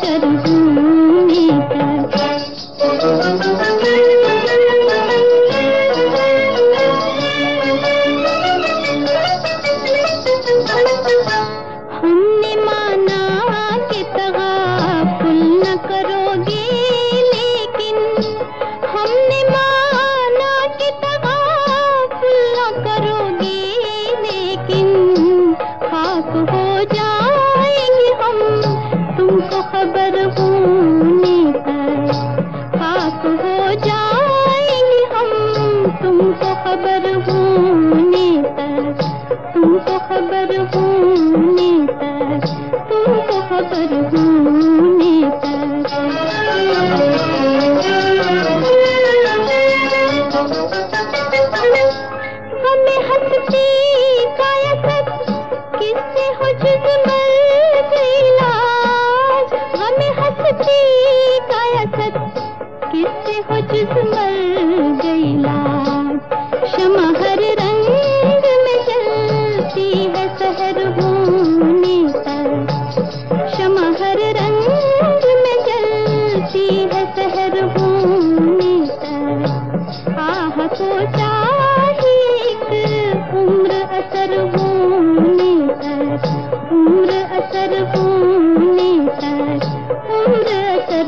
करूं हो हम। तुमको खबर होने पर तुमको खबर हो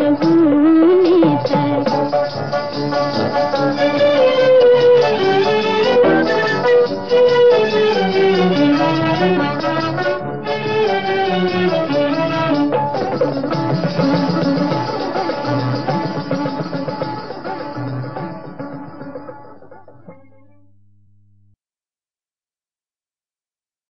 रहूं